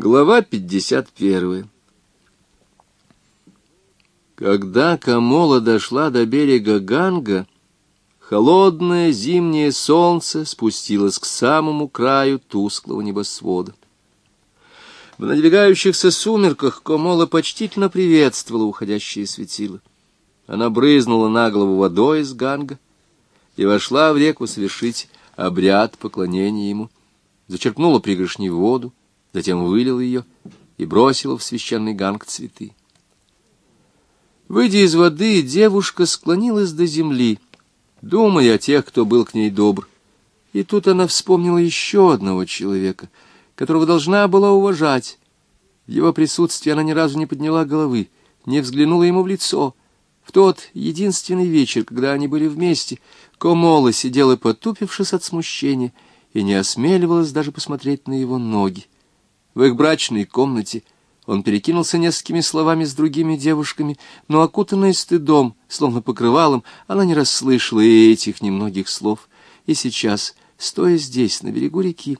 Глава 51 Когда Камола дошла до берега Ганга, холодное зимнее солнце спустилось к самому краю тусклого небосвода. В надвигающихся сумерках Камола почтительно приветствовала уходящее светило. Она брызнула на голову водой из Ганга и вошла в реку совершить обряд поклонения ему, зачерпнула пригоршни воду, затем вылил ее и бросила в священный ганг цветы. Выйдя из воды, девушка склонилась до земли, думая о тех, кто был к ней добр. И тут она вспомнила еще одного человека, которого должна была уважать. В его присутствии она ни разу не подняла головы, не взглянула ему в лицо. В тот единственный вечер, когда они были вместе, Комола сидела потупившись от смущения и не осмеливалась даже посмотреть на его ноги. В их брачной комнате он перекинулся несколькими словами с другими девушками, но, окутанная стыдом, словно покрывалом, она не расслышала и этих немногих слов. И сейчас, стоя здесь, на берегу реки,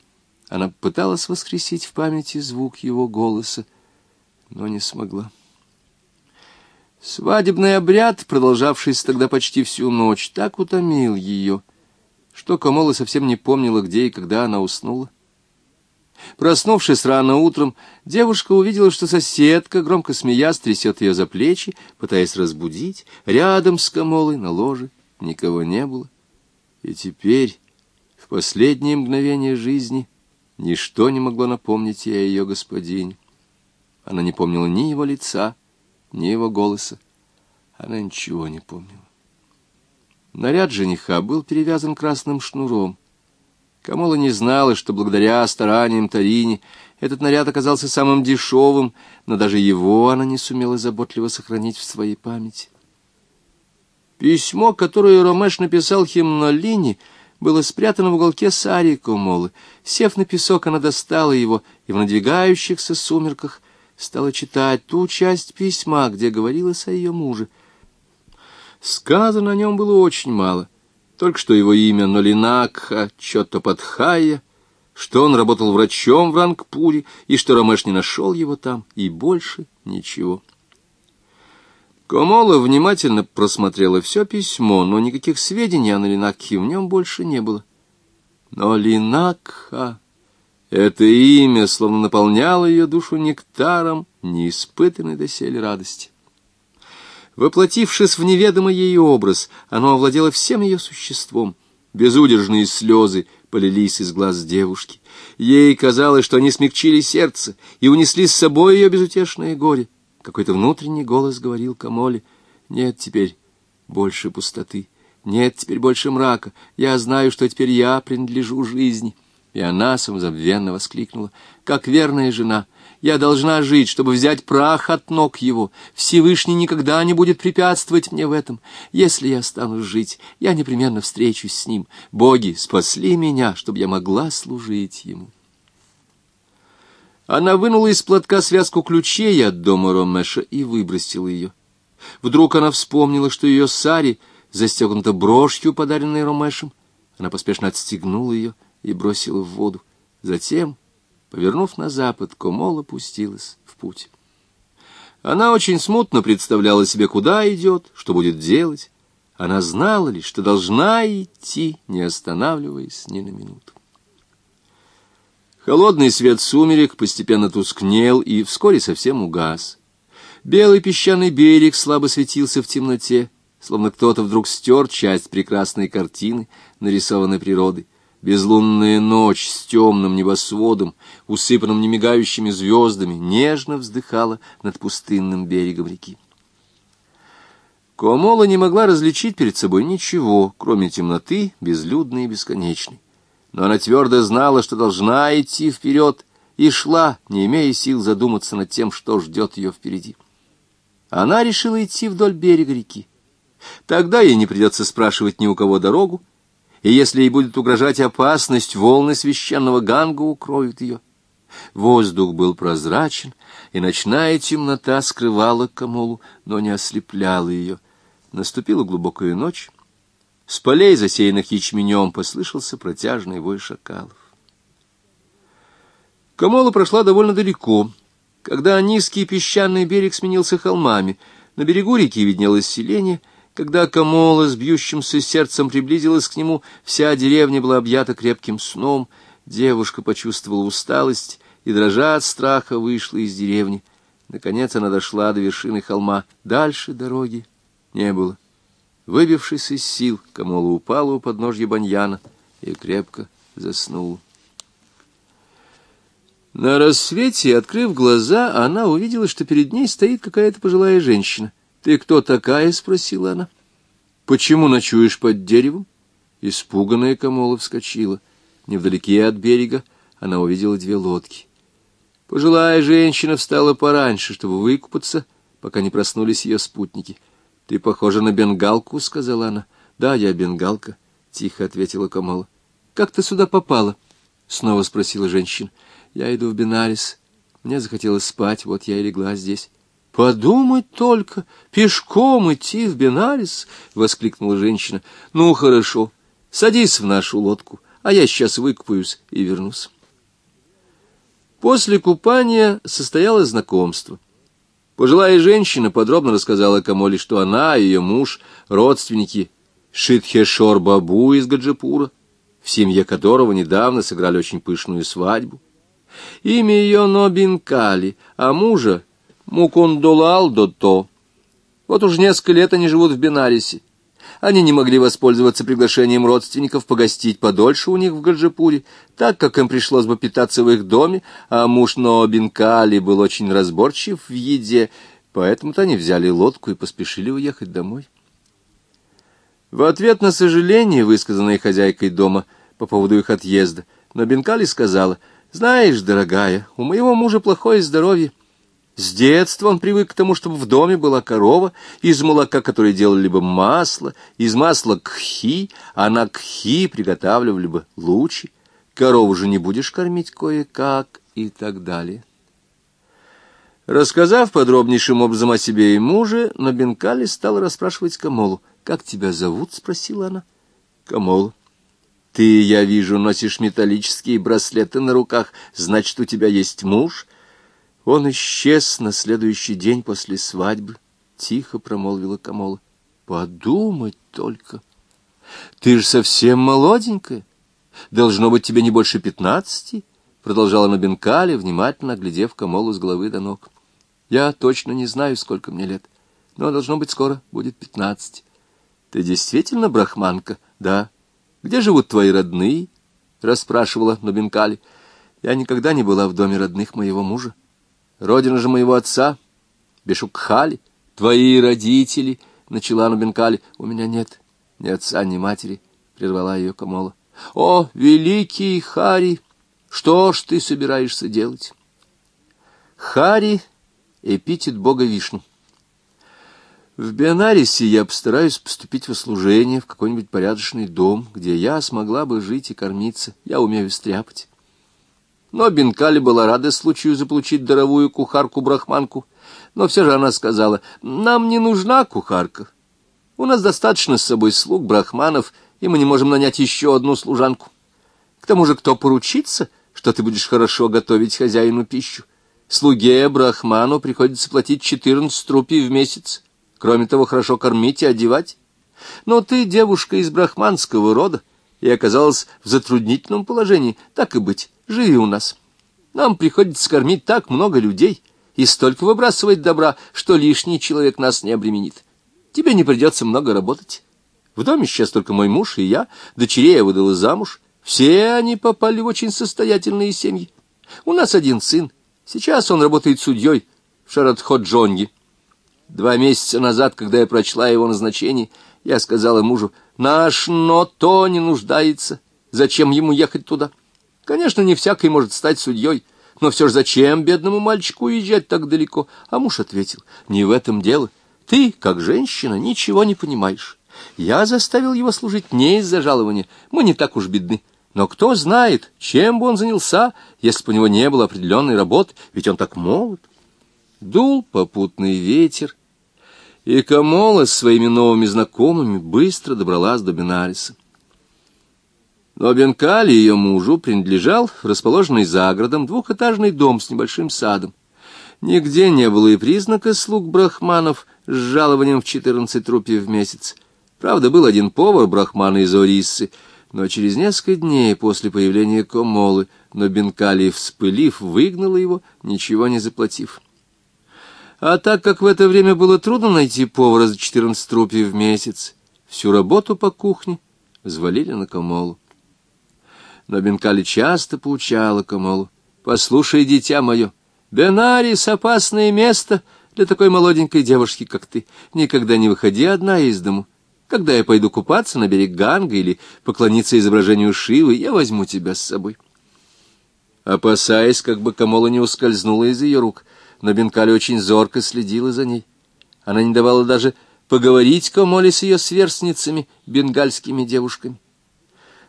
она пыталась воскресить в памяти звук его голоса, но не смогла. Свадебный обряд, продолжавшийся тогда почти всю ночь, так утомил ее, что Камола совсем не помнила, где и когда она уснула. Проснувшись рано утром, девушка увидела, что соседка, громко смеясь, трясет ее за плечи, пытаясь разбудить. Рядом с Камолой на ложе никого не было. И теперь, в последние мгновения жизни, ничто не могло напомнить ей о ее господине. Она не помнила ни его лица, ни его голоса. Она ничего не помнила. Наряд жениха был перевязан красным шнуром. Камола не знала, что благодаря стараниям Тарини этот наряд оказался самым дешевым, но даже его она не сумела заботливо сохранить в своей памяти. Письмо, которое Ромеш написал Химнолине, было спрятано в уголке сари Комолы. Сев на песок, она достала его и в надвигающихся сумерках стала читать ту часть письма, где говорилось о ее муже. Сказано о нем было очень мало — только что его имя Нолинакха Чоттопадхая, что он работал врачом в Рангпуре, и что Ромеш не нашел его там, и больше ничего. Комола внимательно просмотрела все письмо, но никаких сведений о Нолинакхе в нем больше не было. Нолинакха! Это имя словно наполняло ее душу нектаром, неиспытанной доселе радости. Воплотившись в неведомый ей образ, оно овладело всем ее существом. Безудержные слезы полились из глаз девушки. Ей казалось, что они смягчили сердце и унесли с собой ее безутешное горе. Какой-то внутренний голос говорил Камоле, «Нет теперь больше пустоты, нет теперь больше мрака. Я знаю, что теперь я принадлежу жизни». И она самозабвенно воскликнула, «Как верная жена!» Я должна жить, чтобы взять прах от ног его. Всевышний никогда не будет препятствовать мне в этом. Если я стану жить, я непременно встречусь с ним. Боги, спасли меня, чтобы я могла служить ему. Она вынула из платка связку ключей от дома Ромеша и выбросила ее. Вдруг она вспомнила, что ее сари застегнута брошью, подаренной Ромешем. Она поспешно отстегнула ее и бросила в воду. Затем Повернув на запад, Комола пустилась в путь. Она очень смутно представляла себе, куда идет, что будет делать. Она знала лишь, что должна идти, не останавливаясь ни на минуту. Холодный свет сумерек постепенно тускнел и вскоре совсем угас. Белый песчаный берег слабо светился в темноте, словно кто-то вдруг стер часть прекрасной картины, нарисованной природой. Безлунная ночь с темным небосводом, усыпанным немигающими звездами, нежно вздыхала над пустынным берегом реки. Комола не могла различить перед собой ничего, кроме темноты, безлюдной и бесконечной. Но она твердо знала, что должна идти вперед, и шла, не имея сил задуматься над тем, что ждет ее впереди. Она решила идти вдоль берега реки. Тогда ей не придется спрашивать ни у кого дорогу, и если ей будет угрожать опасность, волны священного ганга укроют ее. Воздух был прозрачен, и ночная темнота скрывала Камолу, но не ослепляла ее. Наступила глубокая ночь. С полей, засеянных ячменем, послышался протяжный вой шакалов. Камола прошла довольно далеко. Когда низкий песчаный берег сменился холмами, на берегу реки виднелось селение. Когда Камола с бьющимся сердцем приблизилась к нему, вся деревня была объята крепким сном. Девушка почувствовала усталость и, дрожа от страха, вышла из деревни. Наконец она дошла до вершины холма. Дальше дороги не было. Выбившись из сил, Камола упала у подножья баньяна и крепко заснула. На рассвете, открыв глаза, она увидела, что перед ней стоит какая-то пожилая женщина. «Ты кто такая?» — спросила она. «Почему ночуешь под деревом?» Испуганная Камола вскочила. Невдалеке от берега она увидела две лодки. Пожилая женщина встала пораньше, чтобы выкупаться, пока не проснулись ее спутники. «Ты похожа на бенгалку», — сказала она. «Да, я бенгалка», — тихо ответила Камола. «Как ты сюда попала?» — снова спросила женщина. Я иду в Бенарис. Мне захотелось спать, вот я и легла здесь. — Подумать только, пешком идти в Бенарис! — воскликнула женщина. — Ну, хорошо, садись в нашу лодку, а я сейчас выкупаюсь и вернусь. После купания состоялось знакомство. Пожилая женщина подробно рассказала Камоле, что она и ее муж — родственники Шитхешор-Бабу из Гаджипура, в семье которого недавно сыграли очень пышную свадьбу. Имя ее Нобинкали, а мужа Мукундулал Дото. Вот уж несколько лет они живут в Бенарисе. Они не могли воспользоваться приглашением родственников погостить подольше у них в Гаджипуре, так как им пришлось бы питаться в их доме, а муж Нообинкали был очень разборчив в еде, поэтому-то они взяли лодку и поспешили уехать домой. В ответ на сожаление, высказанное хозяйкой дома по поводу их отъезда, Нобинкали сказала — знаешь, дорогая, у моего мужа плохое здоровье. С детства он привык к тому, чтобы в доме была корова, из молока которой делали бы масло, из масла кхи, а на кхи приготавливали бы лучи. Корову же не будешь кормить кое-как и так далее. Рассказав подробнейшим образом о себе и муже, Набенкали стала расспрашивать Камолу. «Как тебя зовут?» — спросила она. «Камола». Ты, я вижу, носишь металлические браслеты на руках, значит, у тебя есть муж. Он исчез на следующий день после свадьбы, — тихо промолвила Камола. Подумать только. Ты же совсем молоденькая. Должно быть тебе не больше пятнадцати, — продолжала Набенкали, внимательно оглядев Камолу с головы до ног. Я точно не знаю, сколько мне лет, но должно быть скоро будет пятнадцать. Ты действительно брахманка? Да. Где живут твои родные? — расспрашивала Нобинкали. Я никогда не была в доме родных моего мужа. Родина же моего отца, Бешукхали, твои родители, — начала Нобинкали. У меня нет ни отца, ни матери, — прервала ее Камола. О, великий Хари, что ж ты собираешься делать? Хари — эпитет бога Вишну. В Бенарисе я постараюсь поступить в служение в какой-нибудь порядочный дом, где я смогла бы жить и кормиться. Я умею стряпать. Но Бенкали была рада случаю заполучить даровую кухарку-брахманку. Но все же она сказала, нам не нужна кухарка. У нас достаточно с собой слуг брахманов, и мы не можем нанять еще одну служанку. К тому же кто поручится, что ты будешь хорошо готовить хозяину пищу? Слуге брахману приходится платить четырнадцать рупий в месяц. Кроме того, хорошо кормить и одевать. Но ты девушка из брахманского рода и оказалась в затруднительном положении. Так и быть, живи у нас. Нам приходится кормить так много людей и столько выбрасывать добра, что лишний человек нас не обременит. Тебе не придется много работать. В доме сейчас только мой муж и я, дочерей я выдала замуж. Все они попали в очень состоятельные семьи. У нас один сын. Сейчас он работает судьей в Шарадходжонге. Два месяца назад, когда я прочла его назначение, я сказала мужу, «Наш Ното не нуждается. Зачем ему ехать туда? Конечно, не всякий может стать судьей, но все же зачем бедному мальчику уезжать так далеко?» А муж ответил, «Не в этом дело. Ты, как женщина, ничего не понимаешь. Я заставил его служить не из-за жалования. Мы не так уж бедны. Но кто знает, чем бы он занялся, если бы у него не было определенной работы, ведь он так молод». Дул попутный ветер, и Камола с своими новыми знакомыми быстро добралась до Бенариса. Но Бенкали, ее мужу, принадлежал расположенный за городом двухэтажный дом с небольшим садом. Нигде не было и признака слуг брахманов с жалованием в четырнадцать рупий в месяц. Правда, был один повар брахмана из Ориссы, но через несколько дней после появления Комолы но Бенкали, вспылив, выгнала его, ничего не заплатив. А так как в это время было трудно найти повара за четырнадцать рупий в месяц, всю работу по кухне взвалили на Комолу. Но Бенкали часто поучала Камолу. «Послушай, дитя мое, Бенарис — опасное место для такой молоденькой девушки, как ты. Никогда не выходи одна из дому. Когда я пойду купаться на берег Ганга или поклониться изображению Шивы, я возьму тебя с собой». Опасаясь, как бы Камола не ускользнула из ее рук, но Бенкали очень зорко следила за ней. Она не давала даже поговорить Камоле с ее сверстницами, бенгальскими девушками.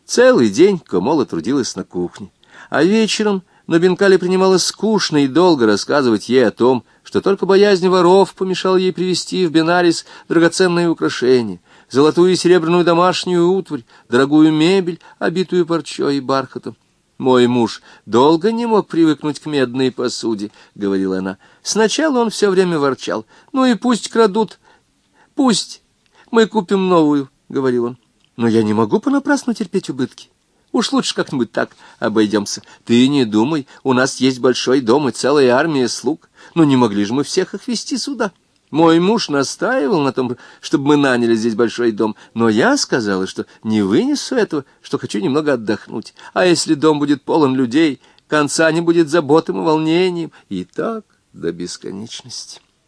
Целый день Комола трудилась на кухне, а вечером на Бенкале принимала скучно и долго рассказывать ей о том, что только боязнь воров помешала ей привезти в Бенарис драгоценные украшения, золотую и серебряную домашнюю утварь, дорогую мебель, обитую парчой и бархатом. «Мой муж долго не мог привыкнуть к медной посуде», — говорила она. «Сначала он все время ворчал. Ну и пусть крадут, пусть. Мы купим новую», — говорил он. Но я не могу понапрасну терпеть убытки. Уж лучше как-нибудь так обойдемся. Ты не думай, у нас есть большой дом и целая армия слуг. Но не могли же мы всех их вести сюда. Мой муж настаивал на том, чтобы мы наняли здесь большой дом, но я сказала, что не вынесу этого, что хочу немного отдохнуть. А если дом будет полон людей, конца не будет заботам и волнением. И так до бесконечности.